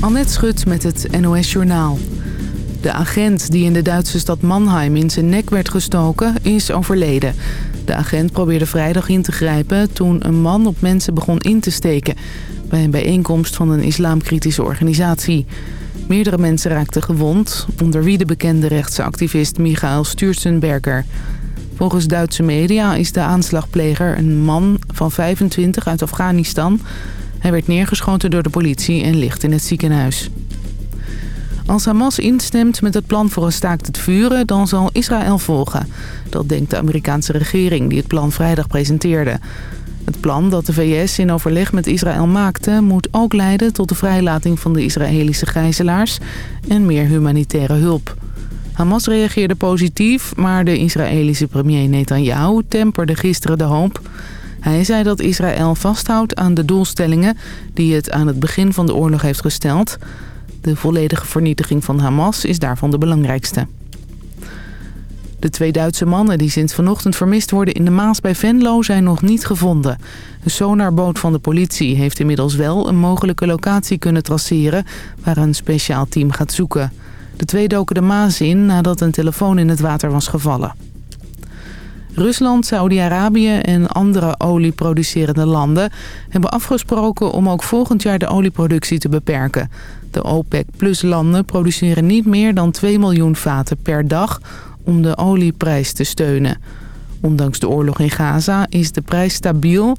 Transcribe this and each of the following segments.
Annette Schut met het NOS Journaal. De agent die in de Duitse stad Mannheim in zijn nek werd gestoken is overleden. De agent probeerde vrijdag in te grijpen toen een man op mensen begon in te steken... bij een bijeenkomst van een islamkritische organisatie. Meerdere mensen raakten gewond, onder wie de bekende rechtse activist Michael Sturzenberger. Volgens Duitse media is de aanslagpleger een man van 25 uit Afghanistan... Hij werd neergeschoten door de politie en ligt in het ziekenhuis. Als Hamas instemt met het plan voor een staakt het vuren, dan zal Israël volgen. Dat denkt de Amerikaanse regering die het plan vrijdag presenteerde. Het plan dat de VS in overleg met Israël maakte... moet ook leiden tot de vrijlating van de Israëlische gijzelaars... en meer humanitaire hulp. Hamas reageerde positief, maar de Israëlische premier Netanyahu temperde gisteren de hoop... Hij zei dat Israël vasthoudt aan de doelstellingen die het aan het begin van de oorlog heeft gesteld. De volledige vernietiging van Hamas is daarvan de belangrijkste. De twee Duitse mannen die sinds vanochtend vermist worden in de Maas bij Venlo zijn nog niet gevonden. Een sonarboot van de politie heeft inmiddels wel een mogelijke locatie kunnen traceren waar een speciaal team gaat zoeken. De twee doken de Maas in nadat een telefoon in het water was gevallen. Rusland, Saudi-Arabië en andere olieproducerende landen hebben afgesproken om ook volgend jaar de olieproductie te beperken. De OPEC-plus-landen produceren niet meer dan 2 miljoen vaten per dag om de olieprijs te steunen. Ondanks de oorlog in Gaza is de prijs stabiel.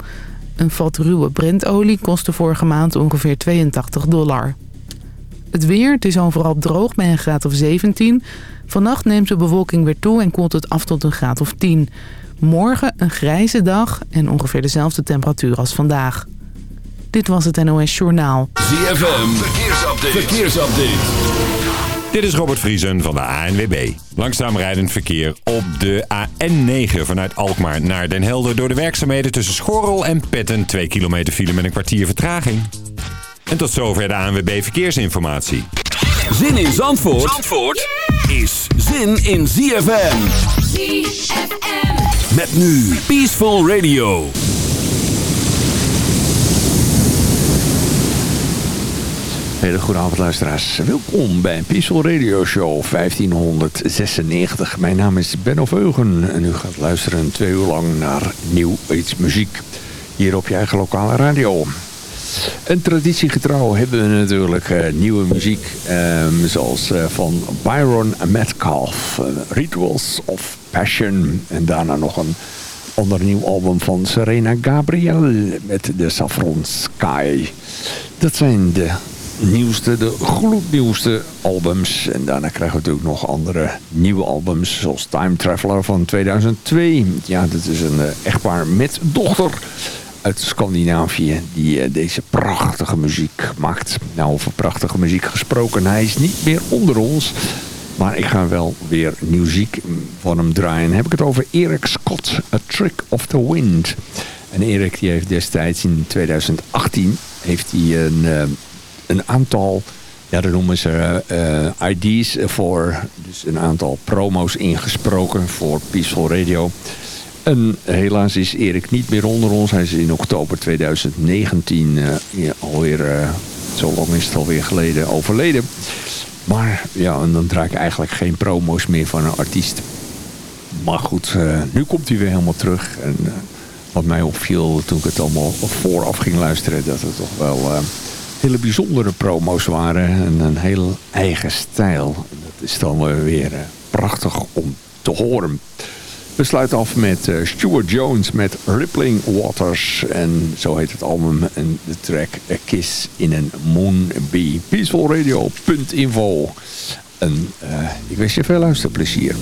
Een vat ruwe Brentolie kostte vorige maand ongeveer 82 dollar. Het weer, het is overal droog bij een graad of 17. Vannacht neemt de bewolking weer toe en koelt het af tot een graad of 10. Morgen een grijze dag en ongeveer dezelfde temperatuur als vandaag. Dit was het NOS Journaal. ZFM, verkeersupdate. verkeersupdate. Dit is Robert Vriesen van de ANWB. Langzaam rijdend verkeer op de AN9 vanuit Alkmaar naar Den Helder... door de werkzaamheden tussen Schorrel en Petten. 2 kilometer file met een kwartier vertraging. En tot zover de ANWB Verkeersinformatie. Zin in Zandvoort, Zandvoort is zin in ZFM. ZFM. Met nu Peaceful Radio. Hele goede avond luisteraars. Welkom bij Peaceful Radio Show 1596. Mijn naam is Benno Veugen en u gaat luisteren twee uur lang naar Nieuw Iets Muziek. Hier op je eigen lokale radio. En traditiegetrouw hebben we natuurlijk uh, nieuwe muziek. Um, zoals uh, van Byron Metcalf. Uh, Rituals of Passion. En daarna nog een ander nieuw album van Serena Gabriel. Met de Saffron Sky. Dat zijn de nieuwste, de gloednieuwste albums. En daarna krijgen we natuurlijk nog andere nieuwe albums. Zoals Time Traveler van 2002. Ja, dat is een echtpaar met dochter uit Scandinavië die uh, deze prachtige muziek maakt. Nou, over prachtige muziek gesproken. Hij is niet meer onder ons. Maar ik ga wel weer muziek van hem draaien. Heb ik het over Eric Scott, A Trick of the Wind. En Erik die heeft destijds in 2018 heeft hij een, uh, een aantal... Ja, dat noemen ze uh, ID's voor. Dus een aantal promo's ingesproken voor Peaceful Radio. En helaas is Erik niet meer onder ons. Hij is in oktober 2019 uh, alweer, uh, zo lang is het alweer geleden, overleden. Maar ja, en dan draai ik eigenlijk geen promo's meer van een artiest. Maar goed, uh, nu komt hij weer helemaal terug. En wat mij opviel toen ik het allemaal vooraf ging luisteren... dat het toch wel hele bijzondere promo's waren. En een heel eigen stijl. Dat is dan weer prachtig om te horen. We sluiten af met uh, Stuart Jones met Rippling Waters. En zo heet het album en de track A Kiss in a Moonbee. Peacefulradio.info. En uh, ik wens je veel luisterplezier.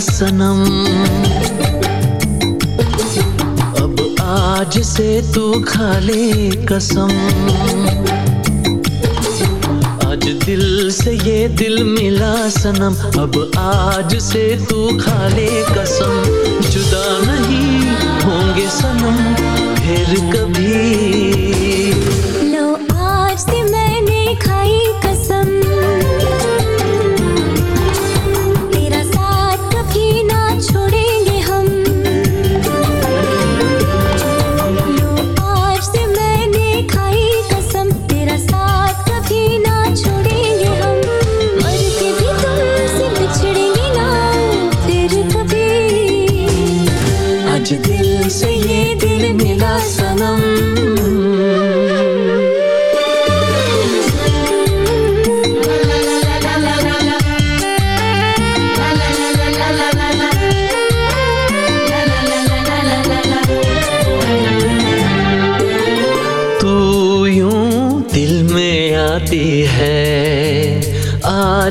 सनम। अब आज से तू खा ले कसम। आज दिल से ये दिल मिला सनम। अब आज से तू खा ले कसम। जुदा नहीं होंगे सनम फिर कभी।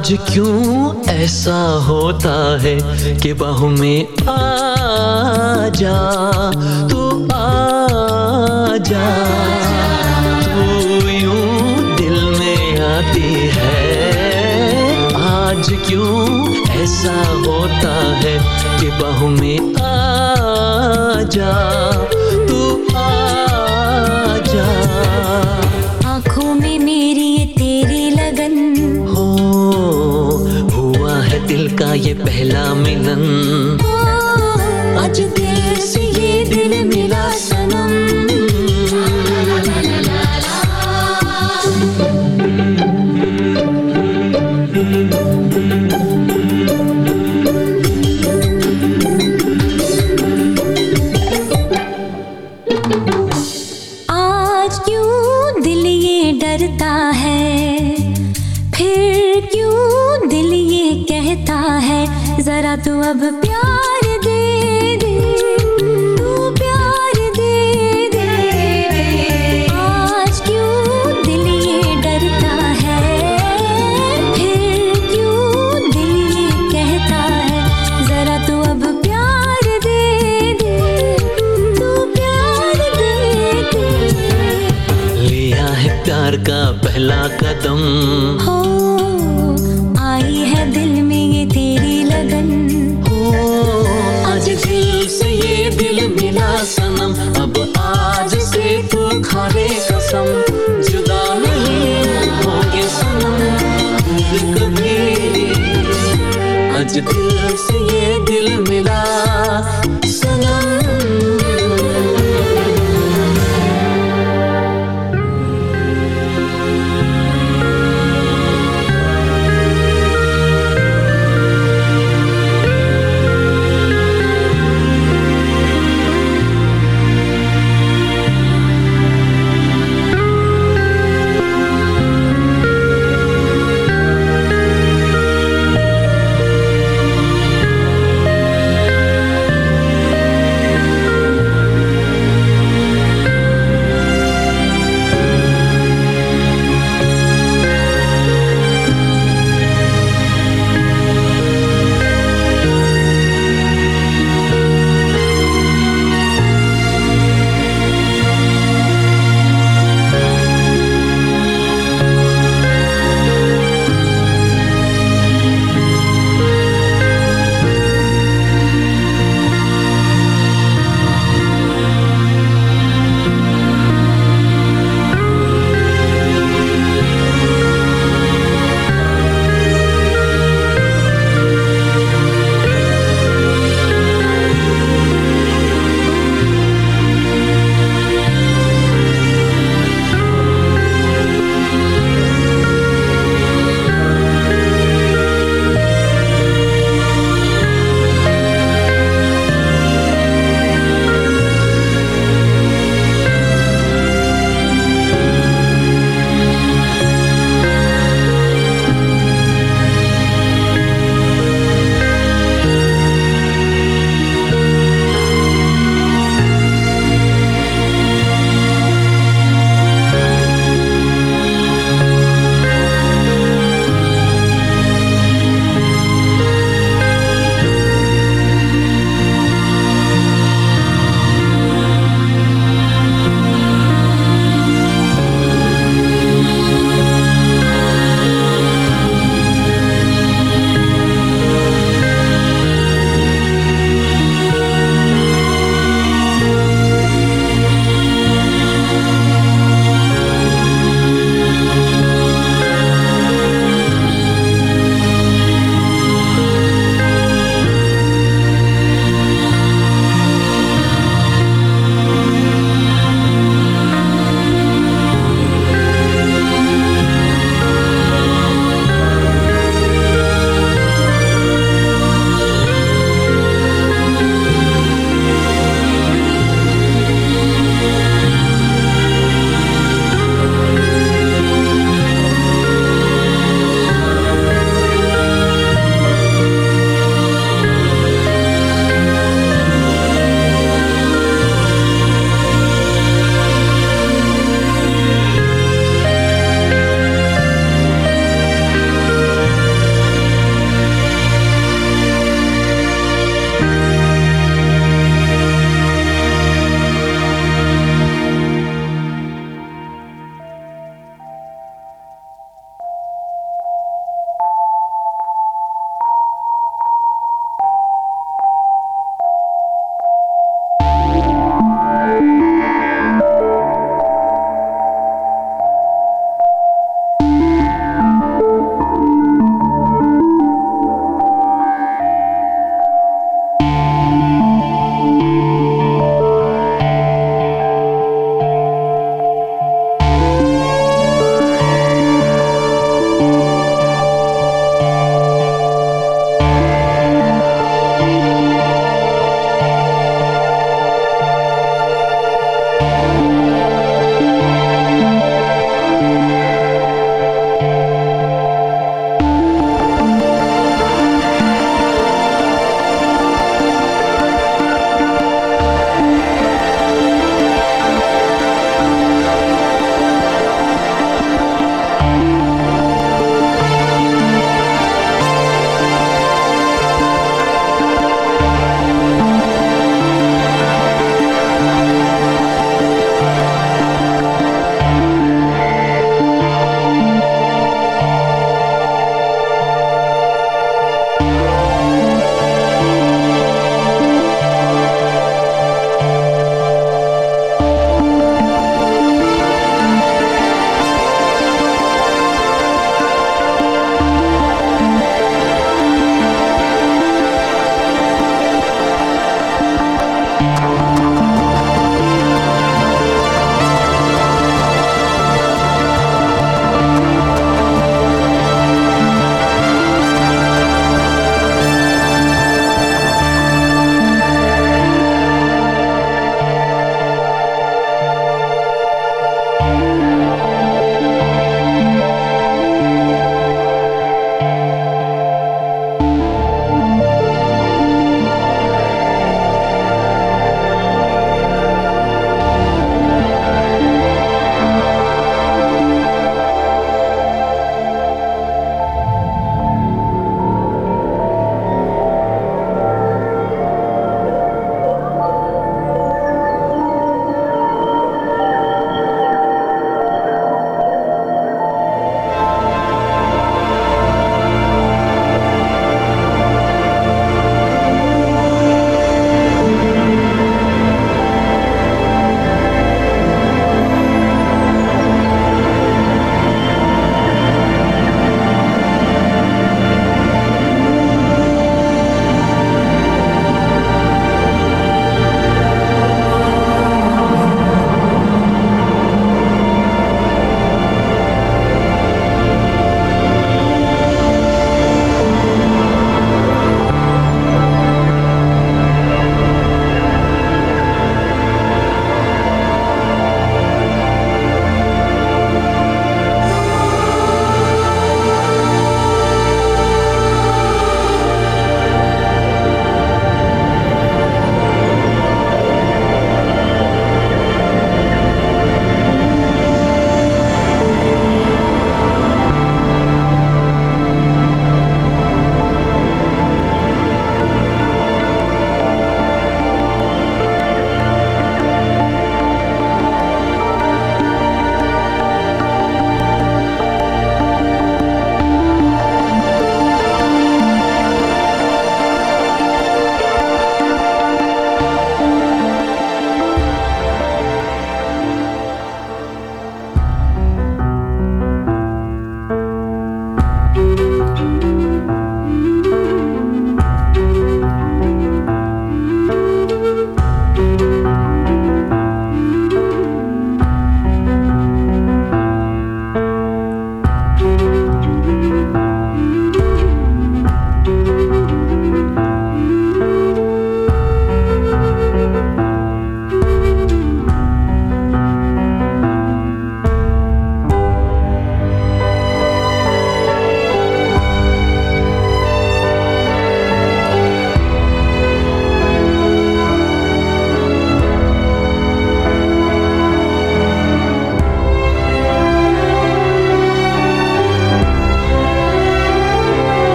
आज क्यों ऐसा होता है कि बाहू में आ जा तू तो आ जा तू तो यूँ दिल में आती है। आज क्यों ऐसा होता है कि बाहू में आ जा the love of being